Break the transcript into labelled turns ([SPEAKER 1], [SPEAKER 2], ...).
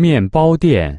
[SPEAKER 1] 面包店。